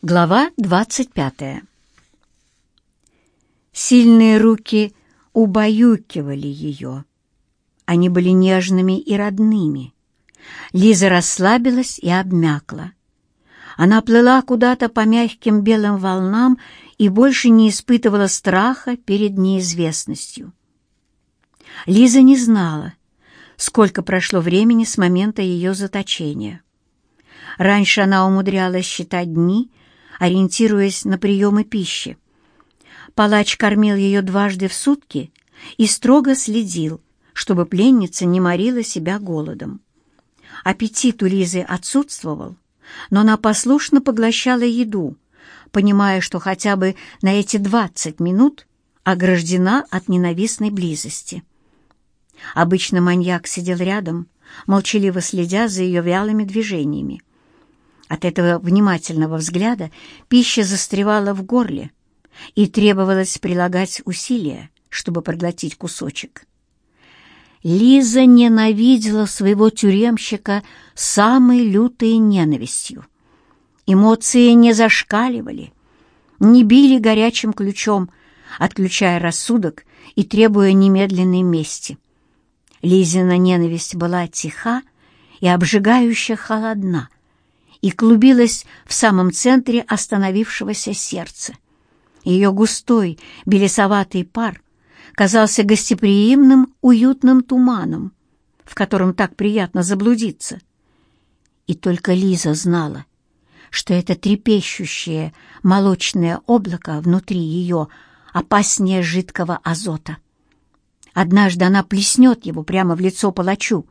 Глава двадцать пятая. Сильные руки убаюкивали ее. Они были нежными и родными. Лиза расслабилась и обмякла. Она плыла куда-то по мягким белым волнам и больше не испытывала страха перед неизвестностью. Лиза не знала, сколько прошло времени с момента ее заточения. Раньше она умудрялась считать дни, ориентируясь на приемы пищи. Палач кормил ее дважды в сутки и строго следил, чтобы пленница не морила себя голодом. Аппетит у Лизы отсутствовал, но она послушно поглощала еду, понимая, что хотя бы на эти двадцать минут ограждена от ненавистной близости. Обычно маньяк сидел рядом, молчаливо следя за ее вялыми движениями. От этого внимательного взгляда пища застревала в горле, и требовалось прилагать усилия, чтобы проглотить кусочек. Лиза ненавидела своего тюремщика самой лютой ненавистью. Эмоции не зашкаливали, не били горячим ключом, отключая рассудок и требуя немедленной мести. Лизина ненависть была тиха и обжигающе холодна, и клубилась в самом центре остановившегося сердца. Ее густой, белесоватый пар казался гостеприимным, уютным туманом, в котором так приятно заблудиться. И только Лиза знала, что это трепещущее молочное облако внутри ее опаснее жидкого азота. Однажды она плеснет его прямо в лицо палачу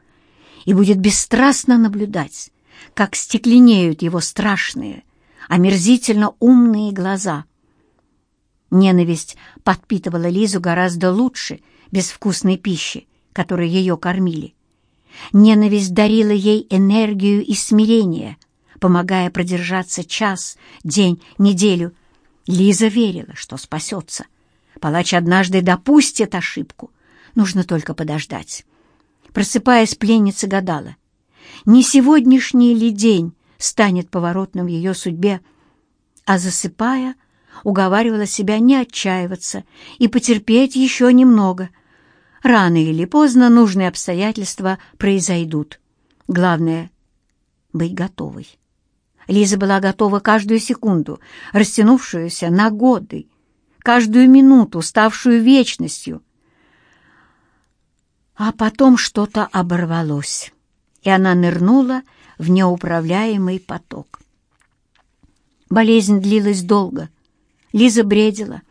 и будет бесстрастно наблюдать, как стекленеют его страшные, омерзительно умные глаза. Ненависть подпитывала Лизу гораздо лучше безвкусной пищи, которой ее кормили. Ненависть дарила ей энергию и смирение, помогая продержаться час, день, неделю. Лиза верила, что спасется. Палач однажды допустит ошибку. Нужно только подождать. Просыпаясь, пленница гадала — не сегодняшний ли день станет поворотным в ее судьбе, а засыпая, уговаривала себя не отчаиваться и потерпеть еще немного. Рано или поздно нужные обстоятельства произойдут. Главное — быть готовой. Лиза была готова каждую секунду, растянувшуюся на годы, каждую минуту, ставшую вечностью. А потом что-то оборвалось и она нырнула в неуправляемый поток. Болезнь длилась долго. Лиза бредила,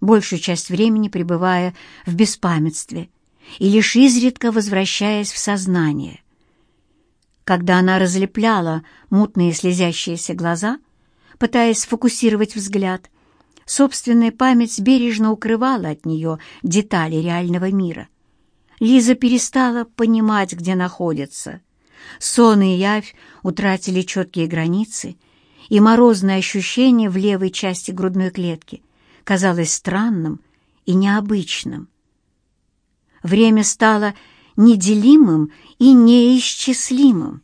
большую часть времени пребывая в беспамятстве и лишь изредка возвращаясь в сознание. Когда она разлепляла мутные слезящиеся глаза, пытаясь сфокусировать взгляд, собственная память бережно укрывала от нее детали реального мира. Лиза перестала понимать, где находится — Сон и явь утратили четкие границы, и морозное ощущение в левой части грудной клетки казалось странным и необычным. Время стало неделимым и неисчислимым.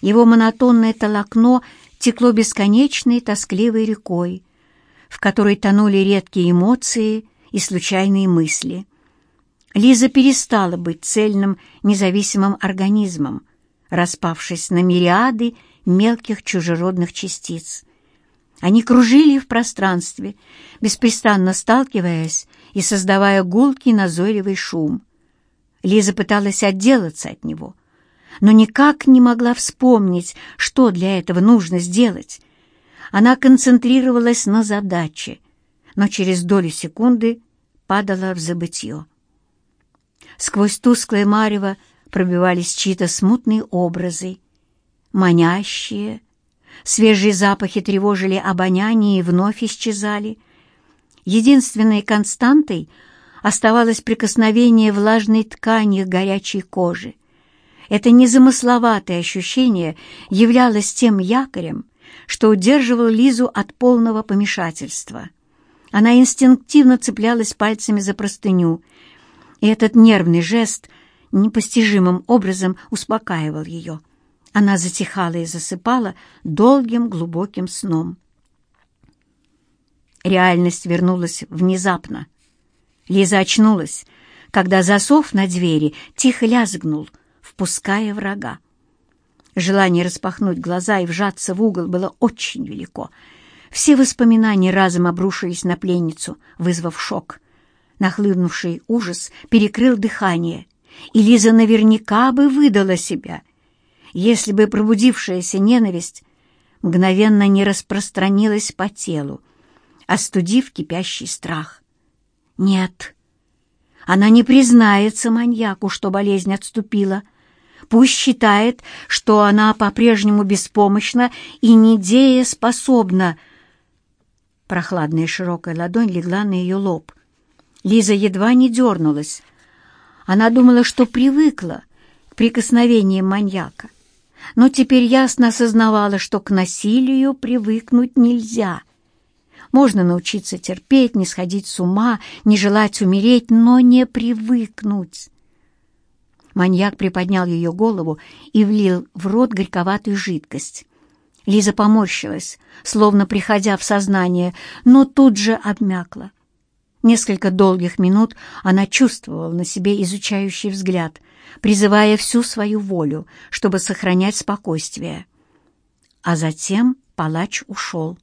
Его монотонное толокно текло бесконечной тоскливой рекой, в которой тонули редкие эмоции и случайные мысли. Лиза перестала быть цельным, независимым организмом, распавшись на мириады мелких чужеродных частиц. Они кружили в пространстве, беспрестанно сталкиваясь и создавая гулкий назойливый шум. Лиза пыталась отделаться от него, но никак не могла вспомнить, что для этого нужно сделать. Она концентрировалась на задаче, но через долю секунды падала в забытье. Сквозь тусклое марево пробивались чьи-то смутные образы, манящие. Свежие запахи тревожили обоняние и вновь исчезали. Единственной константой оставалось прикосновение влажной ткани к горячей кожи. Это незамысловатое ощущение являлось тем якорем, что удерживал Лизу от полного помешательства. Она инстинктивно цеплялась пальцами за простыню, и этот нервный жест непостижимым образом успокаивал ее. Она затихала и засыпала долгим глубоким сном. Реальность вернулась внезапно. Лиза очнулась, когда засов на двери тихо лязгнул, впуская врага. Желание распахнуть глаза и вжаться в угол было очень велико. Все воспоминания разом обрушились на пленницу, вызвав шок. Нахлынувший ужас перекрыл дыхание, и Лиза наверняка бы выдала себя, если бы пробудившаяся ненависть мгновенно не распространилась по телу, остудив кипящий страх. Нет, она не признается маньяку, что болезнь отступила. Пусть считает, что она по-прежнему беспомощна и недееспособна. Прохладная широкая ладонь легла на ее лоб. Лиза едва не дернулась. Она думала, что привыкла к прикосновениям маньяка но теперь ясно осознавала, что к насилию привыкнуть нельзя. Можно научиться терпеть, не сходить с ума, не желать умереть, но не привыкнуть. Маньяк приподнял ее голову и влил в рот горьковатую жидкость. Лиза поморщилась, словно приходя в сознание, но тут же обмякла. Несколько долгих минут она чувствовала на себе изучающий взгляд — призывая всю свою волю, чтобы сохранять спокойствие. А затем палач ушел.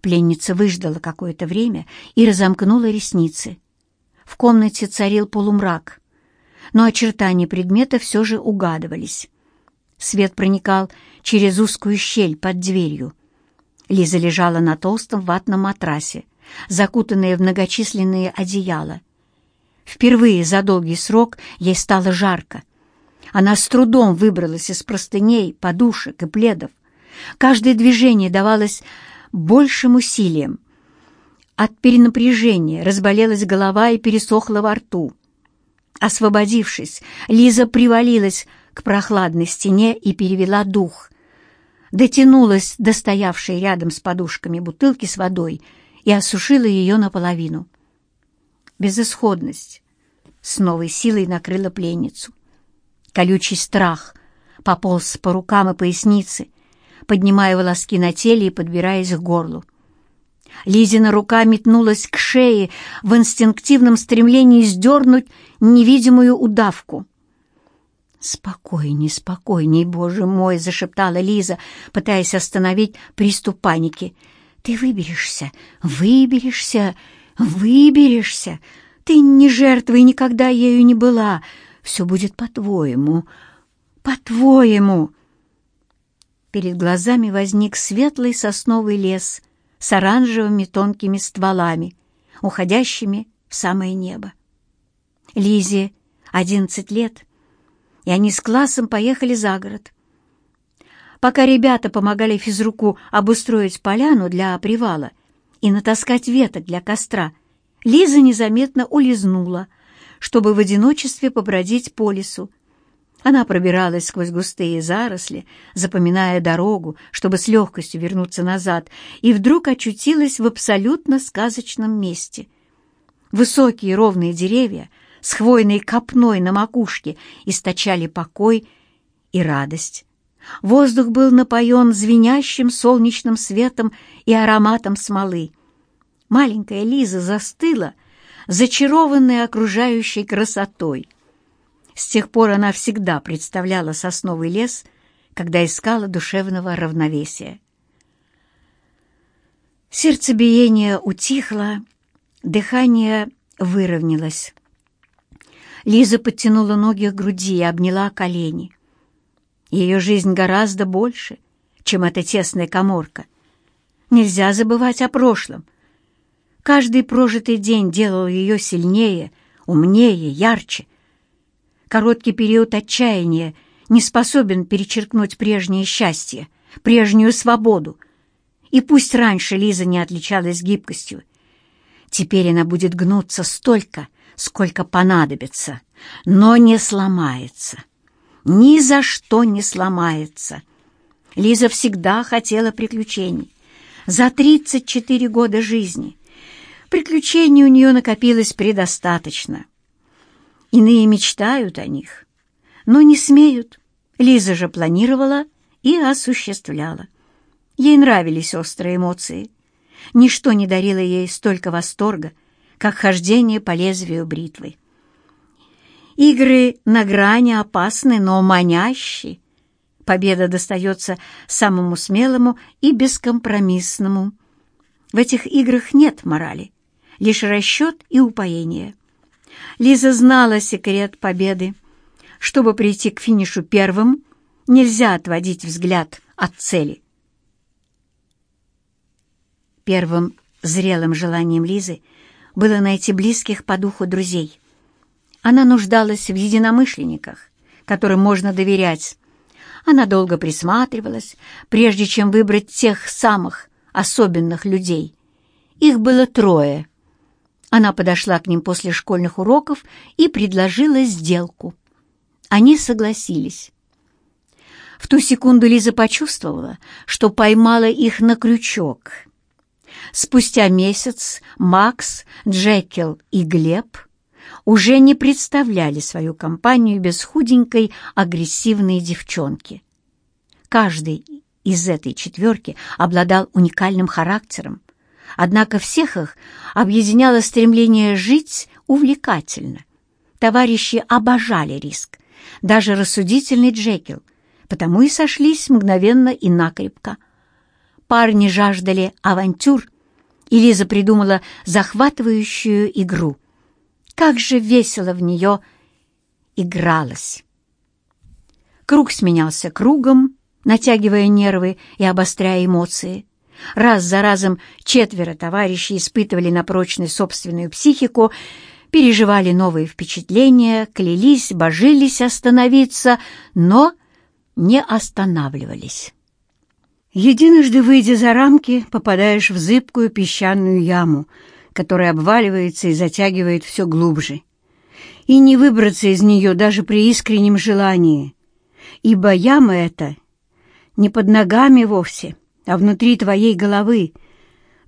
Пленница выждала какое-то время и разомкнула ресницы. В комнате царил полумрак, но очертания предмета все же угадывались. Свет проникал через узкую щель под дверью. Лиза лежала на толстом ватном матрасе, закутанная в многочисленные одеяла, Впервые за долгий срок ей стало жарко. Она с трудом выбралась из простыней, подушек и пледов. Каждое движение давалось большим усилием. От перенапряжения разболелась голова и пересохла во рту. Освободившись, Лиза привалилась к прохладной стене и перевела дух. Дотянулась до стоявшей рядом с подушками бутылки с водой и осушила ее наполовину. Безысходность с новой силой накрыла пленницу. Колючий страх пополз по рукам и пояснице, поднимая волоски на теле и подбираясь к горлу. Лизина рука метнулась к шее в инстинктивном стремлении сдернуть невидимую удавку. «Спокойней, спокойней, боже мой!» — зашептала Лиза, пытаясь остановить приступ паники. «Ты выберешься, выберешься!» Выберешься. Ты не жертва и никогда ею не была. Все будет по-твоему. По-твоему. Перед глазами возник светлый сосновый лес с оранжевыми тонкими стволами, уходящими в самое небо. Лизе одиннадцать лет, и они с классом поехали за город. Пока ребята помогали физруку обустроить поляну для привала, и натаскать веток для костра, Лиза незаметно улизнула, чтобы в одиночестве побродить по лесу. Она пробиралась сквозь густые заросли, запоминая дорогу, чтобы с легкостью вернуться назад, и вдруг очутилась в абсолютно сказочном месте. Высокие ровные деревья с хвойной копной на макушке источали покой и радость. Воздух был напоен звенящим солнечным светом и ароматом смолы. Маленькая Лиза застыла, зачарованная окружающей красотой. С тех пор она всегда представляла сосновый лес, когда искала душевного равновесия. Сердцебиение утихло, дыхание выровнялось. Лиза подтянула ноги к груди и обняла колени. Ее жизнь гораздо больше, чем эта тесная коморка. Нельзя забывать о прошлом. Каждый прожитый день делал ее сильнее, умнее, ярче. Короткий период отчаяния не способен перечеркнуть прежнее счастье, прежнюю свободу. И пусть раньше Лиза не отличалась гибкостью, теперь она будет гнуться столько, сколько понадобится, но не сломается ни за что не сломается. Лиза всегда хотела приключений. За 34 года жизни приключений у нее накопилось предостаточно. Иные мечтают о них, но не смеют. Лиза же планировала и осуществляла. Ей нравились острые эмоции. Ничто не дарило ей столько восторга, как хождение по лезвию бритвы. Игры на грани опасны, но манящие. Победа достается самому смелому и бескомпромиссному. В этих играх нет морали, лишь расчет и упоение. Лиза знала секрет победы. Чтобы прийти к финишу первым, нельзя отводить взгляд от цели. Первым зрелым желанием Лизы было найти близких по духу друзей. Она нуждалась в единомышленниках, которым можно доверять. Она долго присматривалась, прежде чем выбрать тех самых особенных людей. Их было трое. Она подошла к ним после школьных уроков и предложила сделку. Они согласились. В ту секунду Лиза почувствовала, что поймала их на крючок — Спустя месяц Макс, Джекил и Глеб уже не представляли свою компанию без худенькой агрессивной девчонки. Каждый из этой четверки обладал уникальным характером, однако всех их объединяло стремление жить увлекательно. Товарищи обожали риск, даже рассудительный Джекил, потому и сошлись мгновенно и накрепко. Парни жаждали авантюр — и Лиза придумала захватывающую игру. Как же весело в нее игралось! Круг сменялся кругом, натягивая нервы и обостряя эмоции. Раз за разом четверо товарищей испытывали на прочность собственную психику, переживали новые впечатления, клялись, божились остановиться, но не останавливались. Единожды выйдя за рамки, попадаешь в зыбкую песчаную яму, которая обваливается и затягивает все глубже. И не выбраться из нее даже при искреннем желании, ибо яма эта не под ногами вовсе, а внутри твоей головы.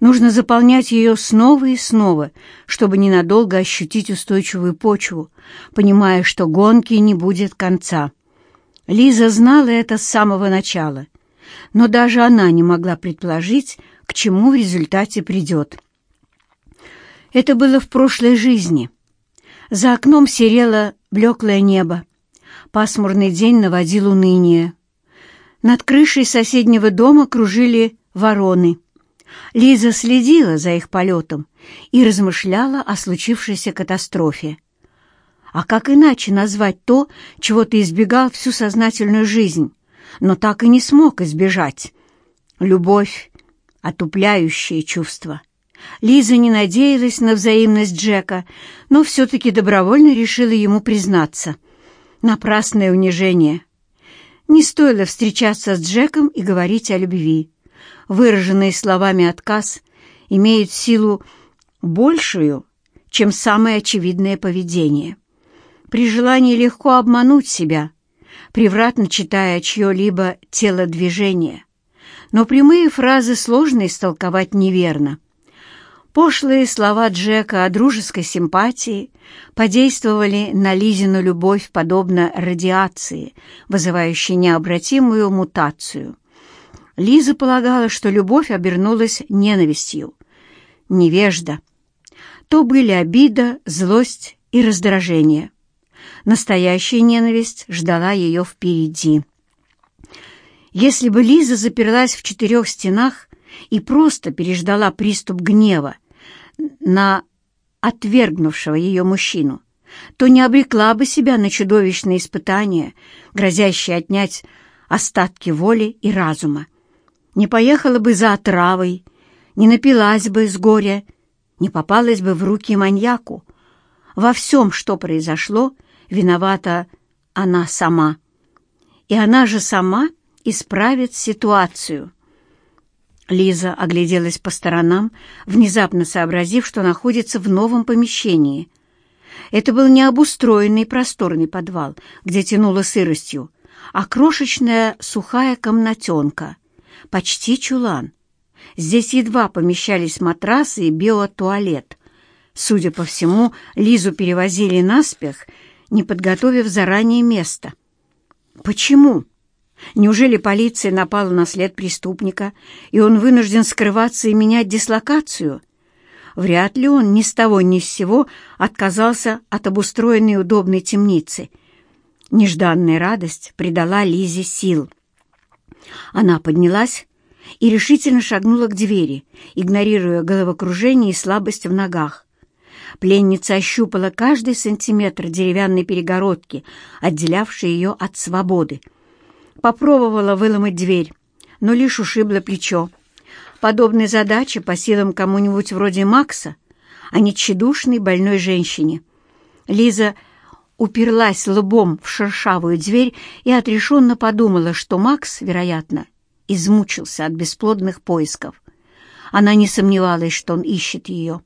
Нужно заполнять ее снова и снова, чтобы ненадолго ощутить устойчивую почву, понимая, что гонки не будет конца. Лиза знала это с самого начала — но даже она не могла предположить, к чему в результате придет. Это было в прошлой жизни. За окном серело блеклое небо. Пасмурный день наводил уныние. Над крышей соседнего дома кружили вороны. Лиза следила за их полетом и размышляла о случившейся катастрофе. А как иначе назвать то, чего ты избегал всю сознательную жизнь? но так и не смог избежать. Любовь — отупляющее чувство. Лиза не надеялась на взаимность Джека, но все-таки добровольно решила ему признаться. Напрасное унижение. Не стоило встречаться с Джеком и говорить о любви. Выраженный словами отказ имеет силу большую, чем самое очевидное поведение. При желании легко обмануть себя — превратно читая чье-либо телодвижение. Но прямые фразы сложно истолковать неверно. Пошлые слова Джека о дружеской симпатии подействовали на Лизину любовь подобно радиации, вызывающей необратимую мутацию. Лиза полагала, что любовь обернулась ненавистью. Невежда. То были обида, злость и раздражение. Настоящая ненависть ждала ее впереди. Если бы Лиза заперлась в четырех стенах и просто переждала приступ гнева на отвергнувшего ее мужчину, то не обрекла бы себя на чудовищные испытания, грозящие отнять остатки воли и разума. Не поехала бы за отравой, не напилась бы с горя, не попалась бы в руки маньяку. Во всем, что произошло, — виновата она сама. И она же сама исправит ситуацию. Лиза огляделась по сторонам, внезапно сообразив, что находится в новом помещении. Это был не обустроенный просторный подвал, где тянуло сыростью, а крошечная сухая комнатенка, почти чулан. Здесь едва помещались матрасы и биотуалет. Судя по всему, Лизу перевозили наспех не подготовив заранее место. Почему? Неужели полиция напала на след преступника, и он вынужден скрываться и менять дислокацию? Вряд ли он ни с того ни с сего отказался от обустроенной удобной темницы. Нежданная радость придала Лизе сил. Она поднялась и решительно шагнула к двери, игнорируя головокружение и слабость в ногах. Пленница ощупала каждый сантиметр деревянной перегородки, отделявшей ее от свободы. Попробовала выломать дверь, но лишь ушибла плечо. Подобная задача по силам кому-нибудь вроде Макса, а не тщедушной больной женщине. Лиза уперлась лбом в шершавую дверь и отрешенно подумала, что Макс, вероятно, измучился от бесплодных поисков. Она не сомневалась, что он ищет ее.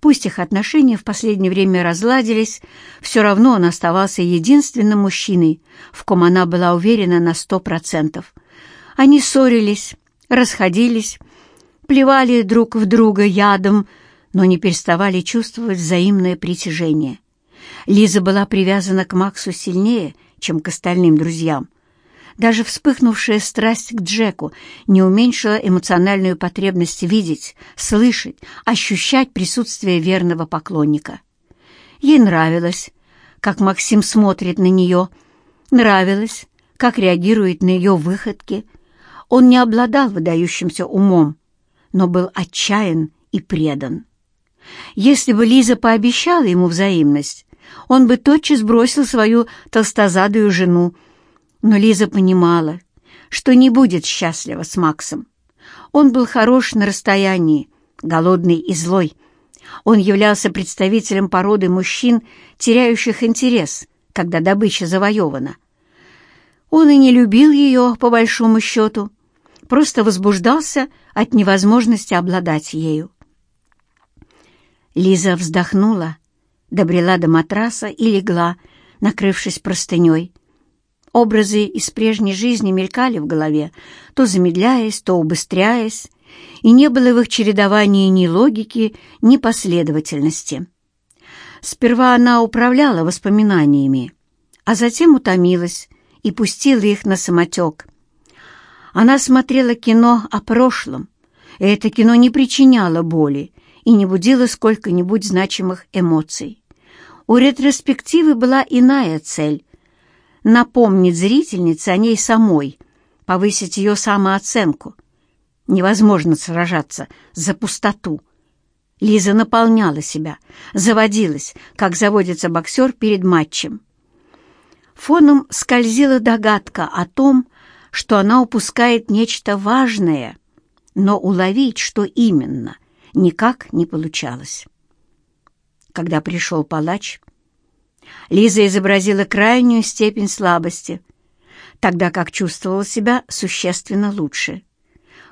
Пусть их отношения в последнее время разладились, все равно он оставался единственным мужчиной, в ком она была уверена на сто процентов. Они ссорились, расходились, плевали друг в друга ядом, но не переставали чувствовать взаимное притяжение. Лиза была привязана к Максу сильнее, чем к остальным друзьям. Даже вспыхнувшая страсть к Джеку не уменьшила эмоциональную потребность видеть, слышать, ощущать присутствие верного поклонника. Ей нравилось, как Максим смотрит на нее, нравилось, как реагирует на ее выходки. Он не обладал выдающимся умом, но был отчаян и предан. Если бы Лиза пообещала ему взаимность, он бы тотчас бросил свою толстозадую жену, но Лиза понимала, что не будет счастлива с Максом. Он был хорош на расстоянии, голодный и злой. Он являлся представителем породы мужчин, теряющих интерес, когда добыча завоевана. Он и не любил ее, по большому счету, просто возбуждался от невозможности обладать ею. Лиза вздохнула, добрела до матраса и легла, накрывшись простыней. Образы из прежней жизни мелькали в голове, то замедляясь, то убыстряясь, и не было в их чередовании ни логики, ни последовательности. Сперва она управляла воспоминаниями, а затем утомилась и пустила их на самотек. Она смотрела кино о прошлом, и это кино не причиняло боли и не будило сколько-нибудь значимых эмоций. У ретроспективы была иная цель напомнить зрительнице о ней самой, повысить ее самооценку. Невозможно сражаться за пустоту. Лиза наполняла себя, заводилась, как заводится боксер перед матчем. Фоном скользила догадка о том, что она упускает нечто важное, но уловить, что именно, никак не получалось. Когда пришел палач, Лиза изобразила крайнюю степень слабости, тогда как чувствовала себя существенно лучше.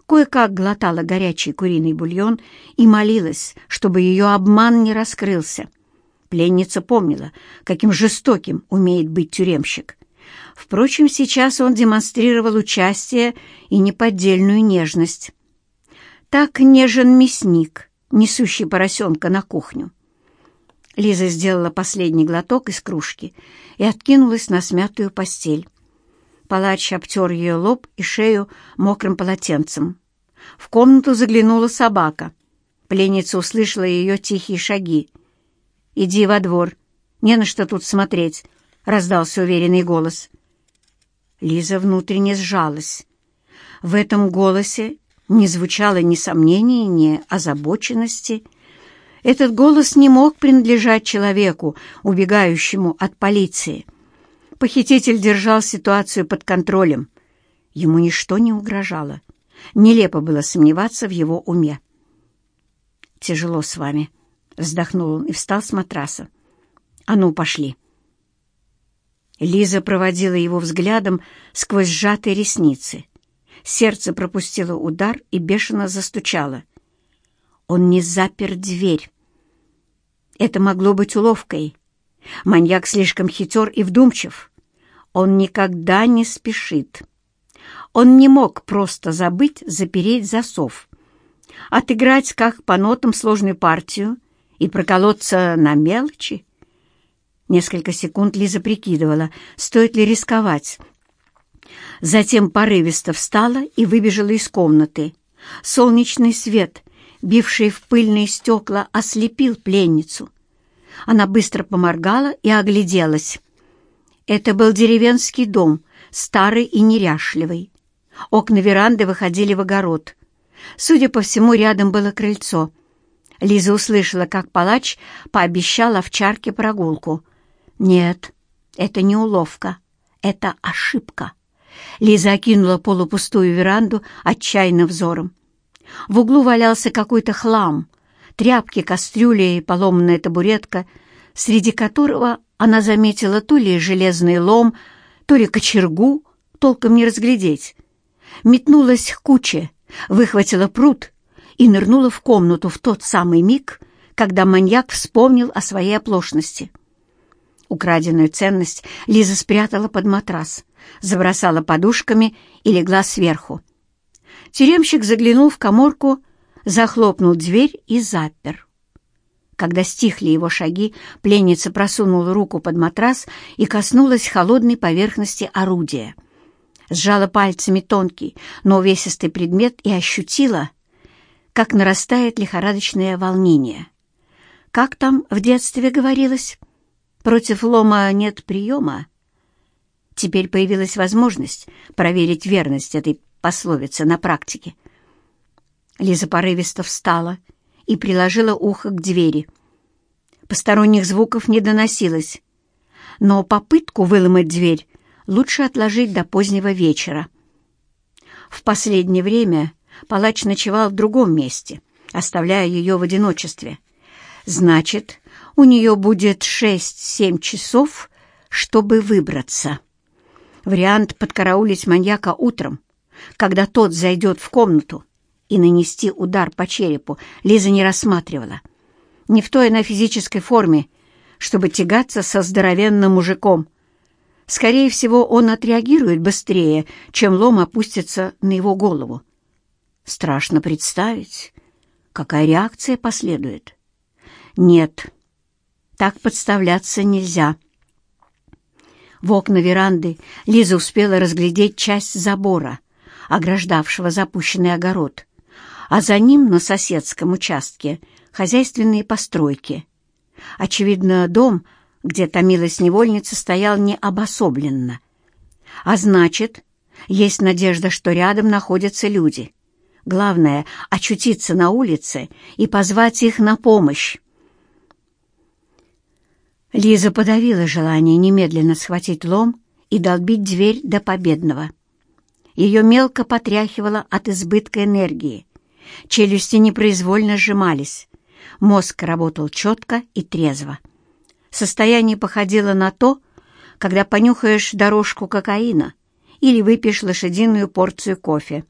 Кое-как глотала горячий куриный бульон и молилась, чтобы ее обман не раскрылся. Пленница помнила, каким жестоким умеет быть тюремщик. Впрочем, сейчас он демонстрировал участие и неподдельную нежность. Так нежен мясник, несущий поросенка на кухню. Лиза сделала последний глоток из кружки и откинулась на смятую постель. Палач обтер ее лоб и шею мокрым полотенцем. В комнату заглянула собака. Пленница услышала ее тихие шаги. «Иди во двор. Не на что тут смотреть», — раздался уверенный голос. Лиза внутренне сжалась. В этом голосе не звучало ни сомнений, ни озабоченности, этот голос не мог принадлежать человеку, убегающему от полиции. Похититель держал ситуацию под контролем. Ему ничто не угрожало. Нелепо было сомневаться в его уме. «Тяжело с вами», — вздохнул он и встал с матраса. «А ну, пошли». Лиза проводила его взглядом сквозь сжатые ресницы. Сердце пропустило удар и бешено застучало. Он не запер дверь. Это могло быть уловкой. Маньяк слишком хитер и вдумчив. Он никогда не спешит. Он не мог просто забыть запереть засов, отыграть как по нотам сложную партию и проколоться на мелочи. Несколько секунд Лиза прикидывала, стоит ли рисковать. Затем порывисто встала и выбежала из комнаты. Солнечный свет, бивший в пыльные стекла, ослепил пленницу. Она быстро поморгала и огляделась. Это был деревенский дом, старый и неряшливый. Окна веранды выходили в огород. Судя по всему, рядом было крыльцо. Лиза услышала, как палач пообещал овчарке прогулку. Нет, это не уловка, это ошибка. Лиза окинула полупустую веранду отчаянным взором. В углу валялся какой-то хлам, тряпки, кастрюли и поломанная табуретка, среди которого она заметила то ли железный лом, то ли кочергу, толком не разглядеть. Метнулась к куче, выхватила пруд и нырнула в комнату в тот самый миг, когда маньяк вспомнил о своей оплошности. Украденную ценность Лиза спрятала под матрас, забросала подушками и легла сверху. Тюремщик заглянул в коморку, захлопнул дверь и запер. Когда стихли его шаги, пленница просунула руку под матрас и коснулась холодной поверхности орудия. Сжала пальцами тонкий, но увесистый предмет и ощутила, как нарастает лихорадочное волнение. Как там в детстве говорилось? Против лома нет приема. Теперь появилась возможность проверить верность этой пословицы на практике. Лиза порывисто встала и приложила ухо к двери. Посторонних звуков не доносилось, но попытку выломать дверь лучше отложить до позднего вечера. В последнее время палач ночевал в другом месте, оставляя ее в одиночестве. Значит, у нее будет шесть-семь часов, чтобы выбраться. Вариант подкараулить маньяка утром, когда тот зайдет в комнату, и нанести удар по черепу Лиза не рассматривала. Не в той она физической форме, чтобы тягаться со здоровенным мужиком. Скорее всего, он отреагирует быстрее, чем лом опустится на его голову. Страшно представить, какая реакция последует. Нет, так подставляться нельзя. В окна веранды Лиза успела разглядеть часть забора, ограждавшего запущенный огород а за ним на соседском участке хозяйственные постройки. Очевидно, дом, где томилась невольница, стоял не обособленно. А значит, есть надежда, что рядом находятся люди. Главное — очутиться на улице и позвать их на помощь. Лиза подавила желание немедленно схватить лом и долбить дверь до победного. Ее мелко потряхивало от избытка энергии. Челюсти непроизвольно сжимались. Мозг работал четко и трезво. Состояние походило на то, когда понюхаешь дорожку кокаина или выпьешь лошадиную порцию кофе.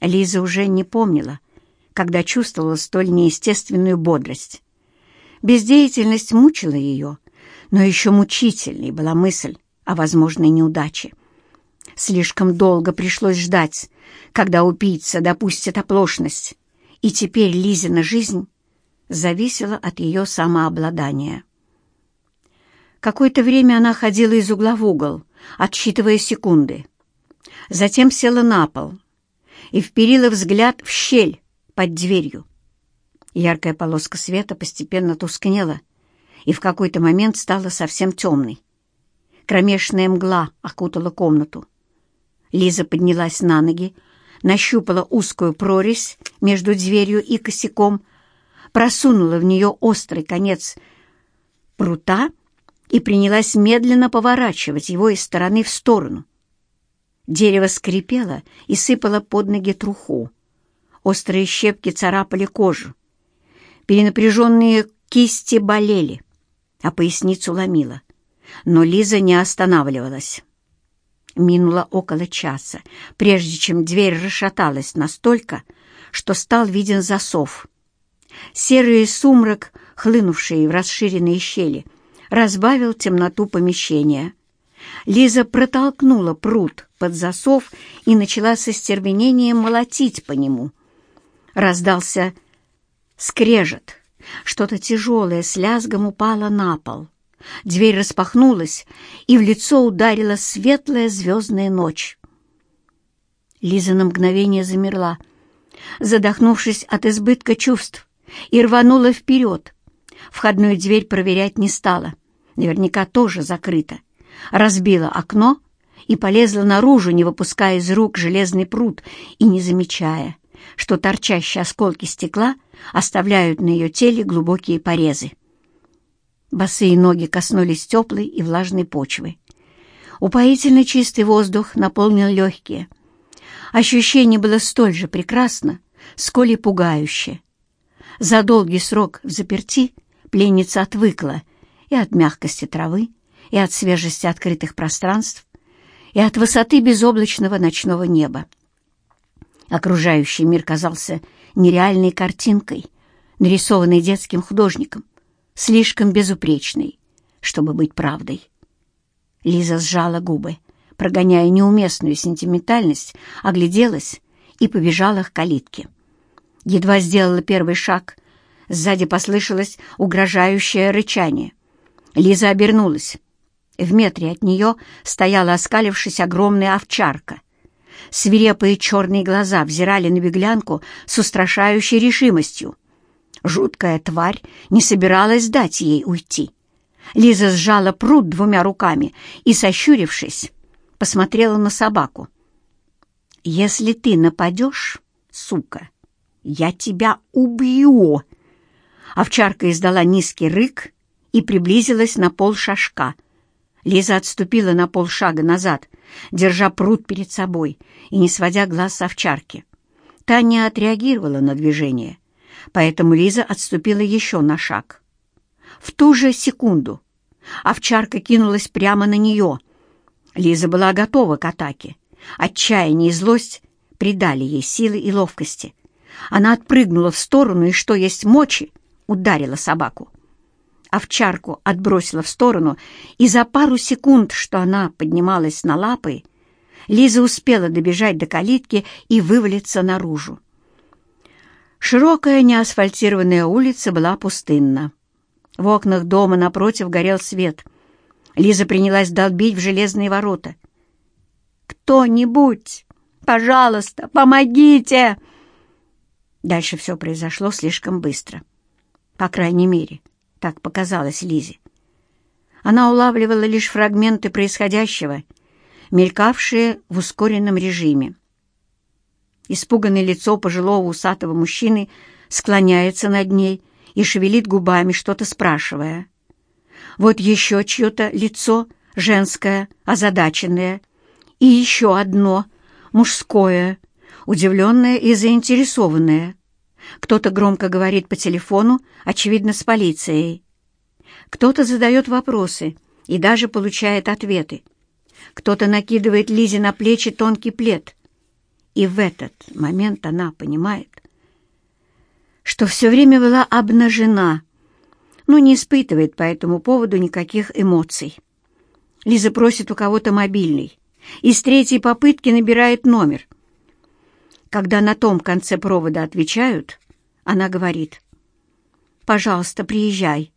Лиза уже не помнила, когда чувствовала столь неестественную бодрость. Бездеятельность мучила ее, но еще мучительней была мысль о возможной неудаче. Слишком долго пришлось ждать, когда убийца допустит оплошность, и теперь Лизина жизнь зависела от ее самообладания. Какое-то время она ходила из угла в угол, отсчитывая секунды. Затем села на пол и вперила взгляд в щель под дверью. Яркая полоска света постепенно тускнела и в какой-то момент стала совсем темной. Кромешная мгла окутала комнату. Лиза поднялась на ноги, нащупала узкую прорезь между дверью и косяком, просунула в нее острый конец прута и принялась медленно поворачивать его из стороны в сторону. Дерево скрипело и сыпало под ноги труху. Острые щепки царапали кожу. Перенапряженные кисти болели, а поясницу ломило. Но Лиза не останавливалась. Минуло около часа, прежде чем дверь расшаталась настолько, что стал виден засов. Серый сумрак, хлынувший в расширенные щели, разбавил темноту помещения. Лиза протолкнула пруд под засов и начала со стервенением молотить по нему. Раздался скрежет. Что-то тяжелое с лязгом упало на пол. Дверь распахнулась, и в лицо ударила светлая звездная ночь. Лиза на мгновение замерла, задохнувшись от избытка чувств, и рванула вперед. Входную дверь проверять не стала, наверняка тоже закрыта. Разбила окно и полезла наружу, не выпуская из рук железный пруд и не замечая, что торчащие осколки стекла оставляют на ее теле глубокие порезы. Босые ноги коснулись теплой и влажной почвы. Упоительно чистый воздух наполнил легкие. Ощущение было столь же прекрасно, сколь и пугающе. За долгий срок в заперти пленница отвыкла и от мягкости травы, и от свежести открытых пространств, и от высоты безоблачного ночного неба. Окружающий мир казался нереальной картинкой, нарисованной детским художником, слишком безупречной, чтобы быть правдой. Лиза сжала губы, прогоняя неуместную сентиментальность, огляделась и побежала к калитке. Едва сделала первый шаг, сзади послышалось угрожающее рычание. Лиза обернулась. В метре от нее стояла оскалившись огромная овчарка. Свирепые черные глаза взирали на беглянку с устрашающей решимостью. Жуткая тварь не собиралась дать ей уйти. Лиза сжала пруд двумя руками и, сощурившись, посмотрела на собаку. «Если ты нападешь, сука, я тебя убью!» Овчарка издала низкий рык и приблизилась на пол шажка. Лиза отступила на полшага назад, держа пруд перед собой и не сводя глаз с овчарки. Та не отреагировала на движение, поэтому Лиза отступила еще на шаг. В ту же секунду овчарка кинулась прямо на нее. Лиза была готова к атаке. Отчаяние и злость придали ей силы и ловкости. Она отпрыгнула в сторону и, что есть мочи, ударила собаку. Овчарку отбросила в сторону, и за пару секунд, что она поднималась на лапы, Лиза успела добежать до калитки и вывалиться наружу. Широкая неасфальтированная улица была пустынна. В окнах дома напротив горел свет. Лиза принялась долбить в железные ворота. «Кто-нибудь! Пожалуйста, помогите!» Дальше все произошло слишком быстро. По крайней мере, так показалось Лизе. Она улавливала лишь фрагменты происходящего, мелькавшие в ускоренном режиме. Испуганное лицо пожилого усатого мужчины склоняется над ней и шевелит губами, что-то спрашивая. Вот еще чье-то лицо, женское, озадаченное, и еще одно, мужское, удивленное и заинтересованное. Кто-то громко говорит по телефону, очевидно, с полицией. Кто-то задает вопросы и даже получает ответы. Кто-то накидывает Лизе на плечи тонкий плед. И в этот момент она понимает, что все время была обнажена, но не испытывает по этому поводу никаких эмоций. Лиза просит у кого-то мобильный и с третьей попытки набирает номер — когда на том конце провода отвечают, она говорит «Пожалуйста, приезжай»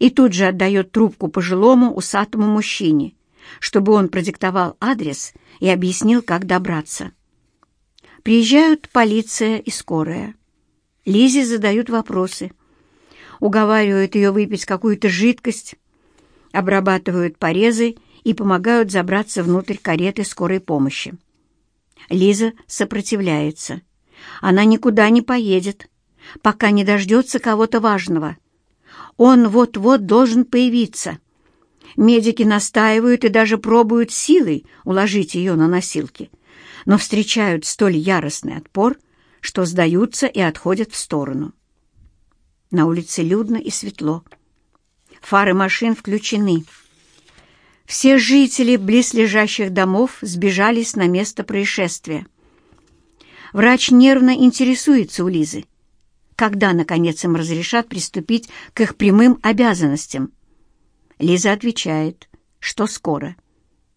и тут же отдает трубку пожилому усатому мужчине, чтобы он продиктовал адрес и объяснил, как добраться. Приезжают полиция и скорая. Лизе задают вопросы. Уговаривают ее выпить какую-то жидкость, обрабатывают порезы и помогают забраться внутрь кареты скорой помощи. Лиза сопротивляется. Она никуда не поедет, пока не дождется кого-то важного. Он вот-вот должен появиться. Медики настаивают и даже пробуют силой уложить ее на носилки, но встречают столь яростный отпор, что сдаются и отходят в сторону. На улице людно и светло. Фары машин включены. Все жители близлежащих домов сбежались на место происшествия. Врач нервно интересуется у Лизы, когда, наконец, им разрешат приступить к их прямым обязанностям. Лиза отвечает, что скоро,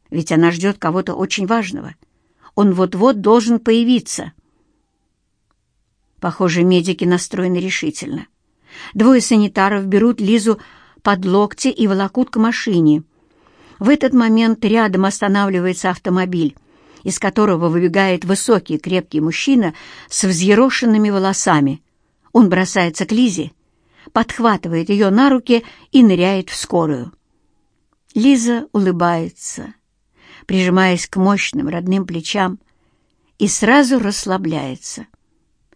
ведь она ждет кого-то очень важного. Он вот-вот должен появиться. Похоже, медики настроены решительно. Двое санитаров берут Лизу под локти и волокут к машине. В этот момент рядом останавливается автомобиль, из которого выбегает высокий крепкий мужчина с взъерошенными волосами. Он бросается к Лизе, подхватывает ее на руки и ныряет в скорую. Лиза улыбается, прижимаясь к мощным родным плечам, и сразу расслабляется.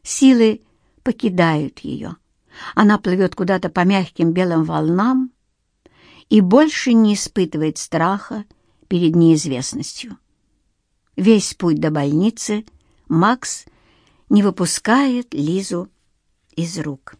Силы покидают ее. Она плывет куда-то по мягким белым волнам и больше не испытывает страха перед неизвестностью. Весь путь до больницы Макс не выпускает Лизу из рук.